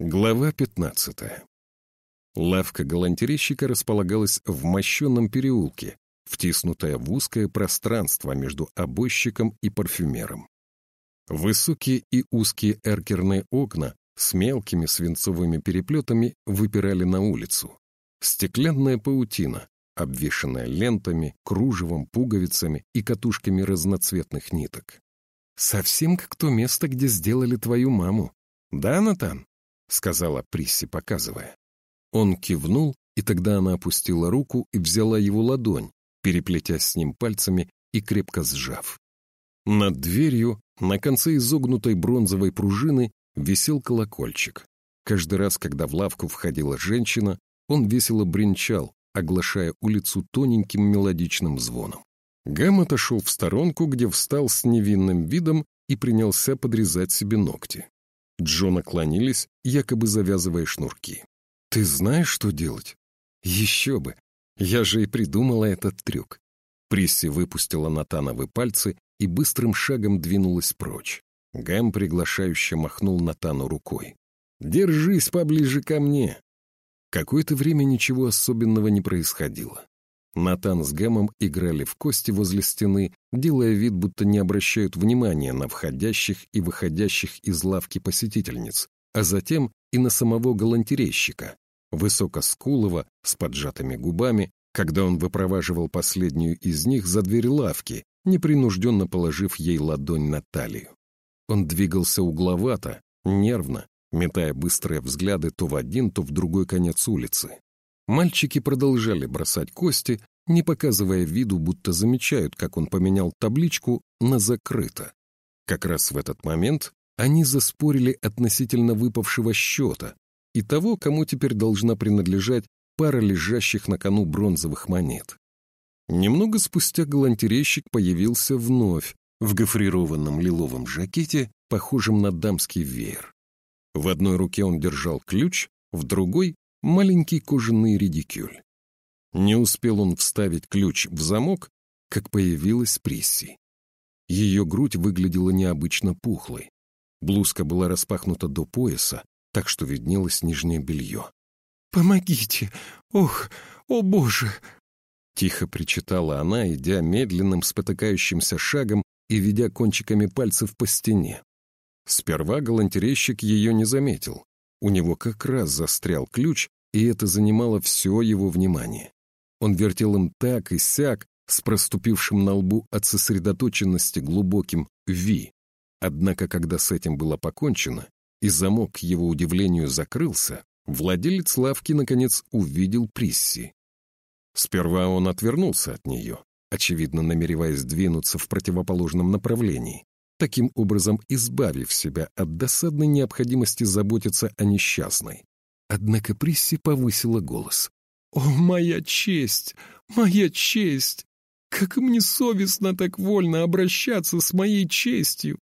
Глава 15. Лавка галантерейщика располагалась в мощенном переулке, втиснутая в узкое пространство между обойщиком и парфюмером. Высокие и узкие эркерные окна с мелкими свинцовыми переплетами выпирали на улицу. Стеклянная паутина, обвешанная лентами, кружевом, пуговицами и катушками разноцветных ниток. «Совсем как то место, где сделали твою маму. Да, Натан?» — сказала Присси, показывая. Он кивнул, и тогда она опустила руку и взяла его ладонь, переплетясь с ним пальцами и крепко сжав. Над дверью, на конце изогнутой бронзовой пружины, висел колокольчик. Каждый раз, когда в лавку входила женщина, он весело бренчал, оглашая улицу тоненьким мелодичным звоном. Гэм отошел в сторонку, где встал с невинным видом и принялся подрезать себе ногти. Джо наклонились, якобы завязывая шнурки. «Ты знаешь, что делать?» «Еще бы! Я же и придумала этот трюк». Присси выпустила Натановы пальцы и быстрым шагом двинулась прочь. Гэм приглашающе махнул Натану рукой. «Держись поближе ко мне!» Какое-то время ничего особенного не происходило. Натан с Гэмом играли в кости возле стены, делая вид, будто не обращают внимания на входящих и выходящих из лавки посетительниц, а затем и на самого галантерейщика, высокоскулого, с поджатыми губами, когда он выпроваживал последнюю из них за дверь лавки, непринужденно положив ей ладонь на талию. Он двигался угловато, нервно, метая быстрые взгляды то в один, то в другой конец улицы. Мальчики продолжали бросать кости, не показывая виду, будто замечают, как он поменял табличку на «закрыто». Как раз в этот момент они заспорили относительно выпавшего счета и того, кому теперь должна принадлежать пара лежащих на кону бронзовых монет. Немного спустя галантерейщик появился вновь в гофрированном лиловом жакете, похожем на дамский веер. В одной руке он держал ключ, в другой маленький кожаный редикюль. Не успел он вставить ключ в замок, как появилась Присси. Ее грудь выглядела необычно пухлой. Блузка была распахнута до пояса, так что виднелось нижнее белье. «Помогите! Ох, о боже!» Тихо причитала она, идя медленным спотыкающимся шагом и ведя кончиками пальцев по стене. Сперва галантерейщик ее не заметил. У него как раз застрял ключ, и это занимало все его внимание. Он вертел им так и сяк, с проступившим на лбу от сосредоточенности глубоким «Ви». Однако, когда с этим было покончено, и замок, к его удивлению, закрылся, владелец лавки, наконец, увидел Присси. Сперва он отвернулся от нее, очевидно намереваясь двинуться в противоположном направлении, таким образом избавив себя от досадной необходимости заботиться о несчастной. Однако Присси повысила голос. «О, моя честь! Моя честь! Как мне совестно так вольно обращаться с моей честью!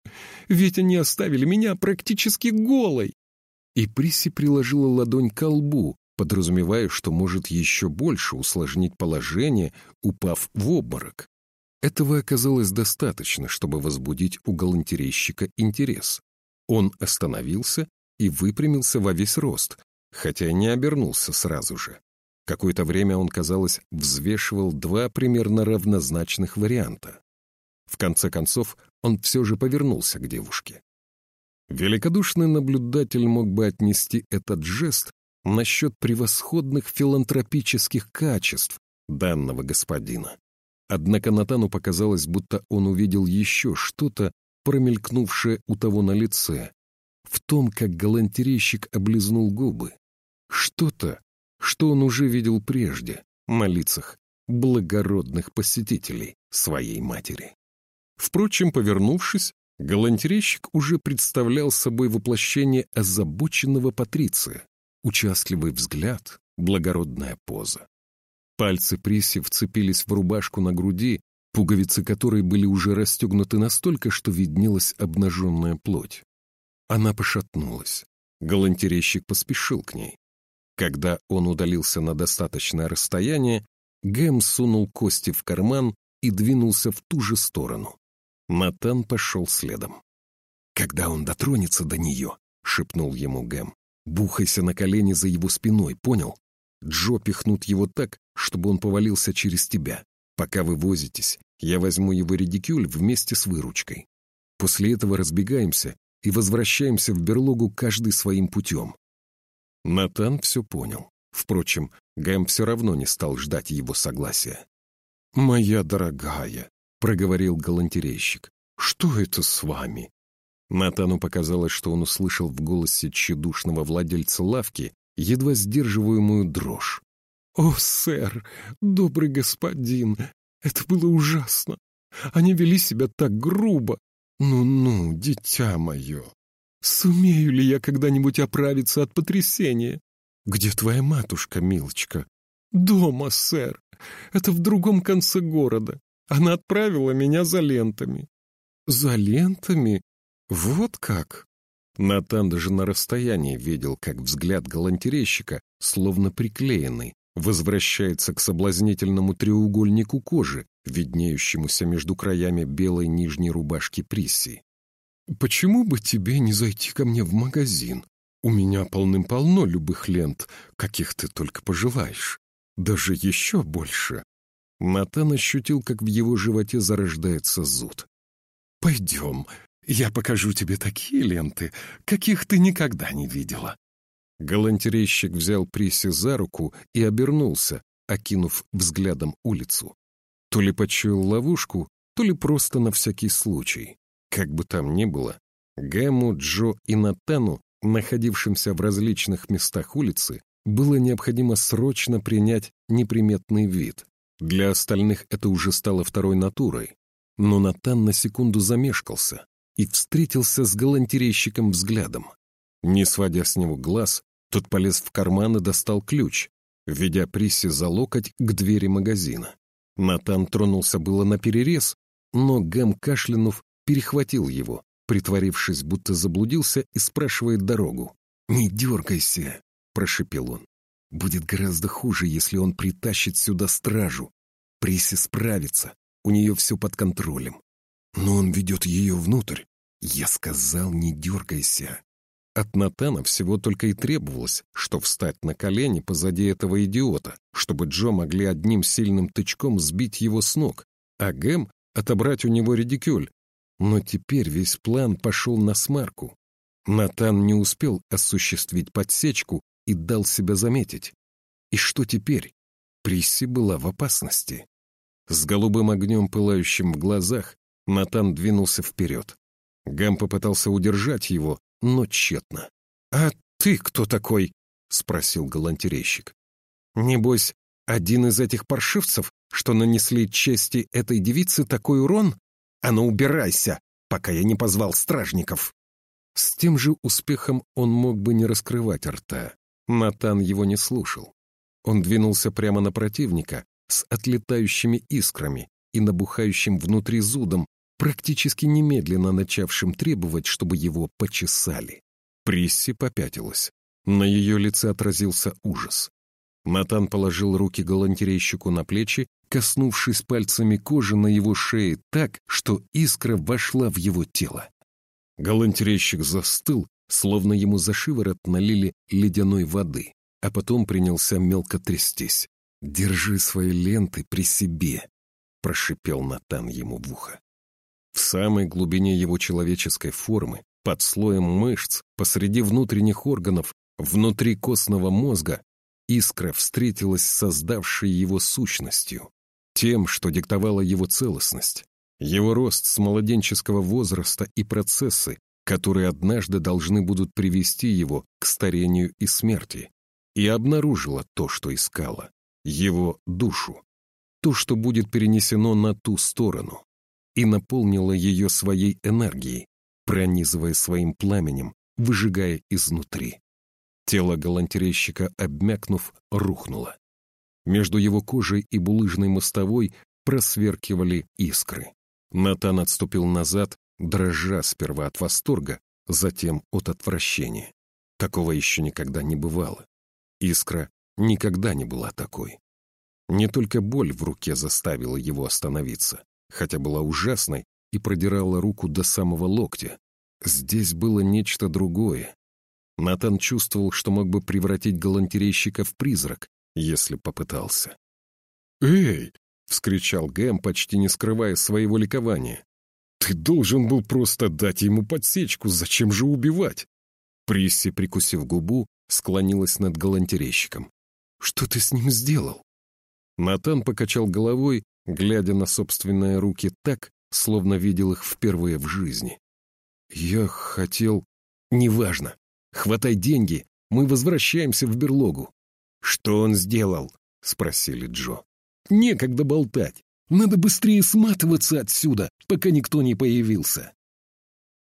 Ведь они оставили меня практически голой!» И Присси приложила ладонь к лбу, подразумевая, что может еще больше усложнить положение, упав в обморок. Этого оказалось достаточно, чтобы возбудить у галантерейщика интерес. Он остановился и выпрямился во весь рост, хотя не обернулся сразу же. Какое-то время он, казалось, взвешивал два примерно равнозначных варианта. В конце концов, он все же повернулся к девушке. Великодушный наблюдатель мог бы отнести этот жест насчет превосходных филантропических качеств данного господина. Однако Натану показалось, будто он увидел еще что-то, промелькнувшее у того на лице, в том, как галантерейщик облизнул губы. Что-то, что он уже видел прежде на лицах благородных посетителей своей матери. Впрочем, повернувшись, галантерейщик уже представлял собой воплощение озабоченного патриция, участливый взгляд, благородная поза. Пальцы Приси вцепились в рубашку на груди, пуговицы которой были уже расстегнуты настолько, что виднелась обнаженная плоть. Она пошатнулась. Галантерейщик поспешил к ней. Когда он удалился на достаточное расстояние, Гэм сунул кости в карман и двинулся в ту же сторону. Натан пошел следом. «Когда он дотронется до нее», — шепнул ему Гэм, Бухайся на колени за его спиной, понял? Джо пихнут его так, чтобы он повалился через тебя. Пока вы возитесь, я возьму его редикюль вместе с выручкой. После этого разбегаемся и возвращаемся в берлогу каждый своим путем. Натан все понял. Впрочем, Гэм все равно не стал ждать его согласия. «Моя дорогая», — проговорил галантерейщик, — «что это с вами?» Натану показалось, что он услышал в голосе тщедушного владельца лавки едва сдерживаемую дрожь. «О, сэр, добрый господин, это было ужасно. Они вели себя так грубо. Ну-ну, дитя мое, сумею ли я когда-нибудь оправиться от потрясения? Где твоя матушка, милочка? Дома, сэр. Это в другом конце города. Она отправила меня за лентами. За лентами? Вот как? Натан даже на расстоянии видел, как взгляд галантерейщика, словно приклеенный, возвращается к соблазнительному треугольнику кожи, виднеющемуся между краями белой нижней рубашки Присси. «Почему бы тебе не зайти ко мне в магазин? У меня полным-полно любых лент, каких ты только пожелаешь. Даже еще больше». Натан ощутил, как в его животе зарождается зуд. «Пойдем, я покажу тебе такие ленты, каких ты никогда не видела». Галантерейщик взял Приси за руку и обернулся, окинув взглядом улицу. То ли почуял ловушку, то ли просто на всякий случай. Как бы там ни было, Гэму, Джо и Натану, находившимся в различных местах улицы, было необходимо срочно принять неприметный вид. Для остальных это уже стало второй натурой. Но Натан на секунду замешкался, и встретился с галантерейщиком взглядом. Не сводя с него глаз, тот полез в карман и достал ключ, ведя Присси за локоть к двери магазина. Натан тронулся было на перерез, но Гэм кашлянув перехватил его, притворившись, будто заблудился и спрашивает дорогу. «Не дергайся», — прошепел он. «Будет гораздо хуже, если он притащит сюда стражу. Присси справится, у нее все под контролем. Но он ведет ее внутрь. Я сказал, не дергайся. От Натана всего только и требовалось, что встать на колени позади этого идиота, чтобы Джо могли одним сильным тычком сбить его с ног, а Гэм — отобрать у него редикюль. Но теперь весь план пошел на смарку. Натан не успел осуществить подсечку и дал себя заметить. И что теперь? Присси была в опасности. С голубым огнем, пылающим в глазах, Натан двинулся вперед. Гам попытался удержать его, но тщетно. «А ты кто такой?» — спросил галантерейщик. «Небось, один из этих паршивцев, что нанесли чести этой девице такой урон? А ну убирайся, пока я не позвал стражников!» С тем же успехом он мог бы не раскрывать рта. Натан его не слушал. Он двинулся прямо на противника с отлетающими искрами и набухающим внутри зудом, практически немедленно начавшим требовать, чтобы его почесали. Присси попятилась. На ее лице отразился ужас. Натан положил руки галантерейщику на плечи, коснувшись пальцами кожи на его шее так, что искра вошла в его тело. Галантерейщик застыл, словно ему за шиворот налили ледяной воды, а потом принялся мелко трястись. «Держи свои ленты при себе», — прошипел Натан ему в ухо. В самой глубине его человеческой формы, под слоем мышц, посреди внутренних органов, внутри костного мозга, искра встретилась с создавшей его сущностью, тем, что диктовало его целостность, его рост с младенческого возраста и процессы, которые однажды должны будут привести его к старению и смерти, и обнаружила то, что искала, его душу, то, что будет перенесено на ту сторону и наполнила ее своей энергией, пронизывая своим пламенем, выжигая изнутри. Тело галантерейщика, обмякнув, рухнуло. Между его кожей и булыжной мостовой просверкивали искры. Натан отступил назад, дрожа сперва от восторга, затем от отвращения. Такого еще никогда не бывало. Искра никогда не была такой. Не только боль в руке заставила его остановиться хотя была ужасной и продирала руку до самого локтя. Здесь было нечто другое. Натан чувствовал, что мог бы превратить галантерейщика в призрак, если попытался. «Эй!» — вскричал Гэм, почти не скрывая своего ликования. «Ты должен был просто дать ему подсечку, зачем же убивать?» Присси, прикусив губу, склонилась над галантерейщиком. «Что ты с ним сделал?» Натан покачал головой, глядя на собственные руки так, словно видел их впервые в жизни. «Я хотел...» «Неважно. Хватай деньги, мы возвращаемся в берлогу». «Что он сделал?» — спросили Джо. «Некогда болтать. Надо быстрее сматываться отсюда, пока никто не появился».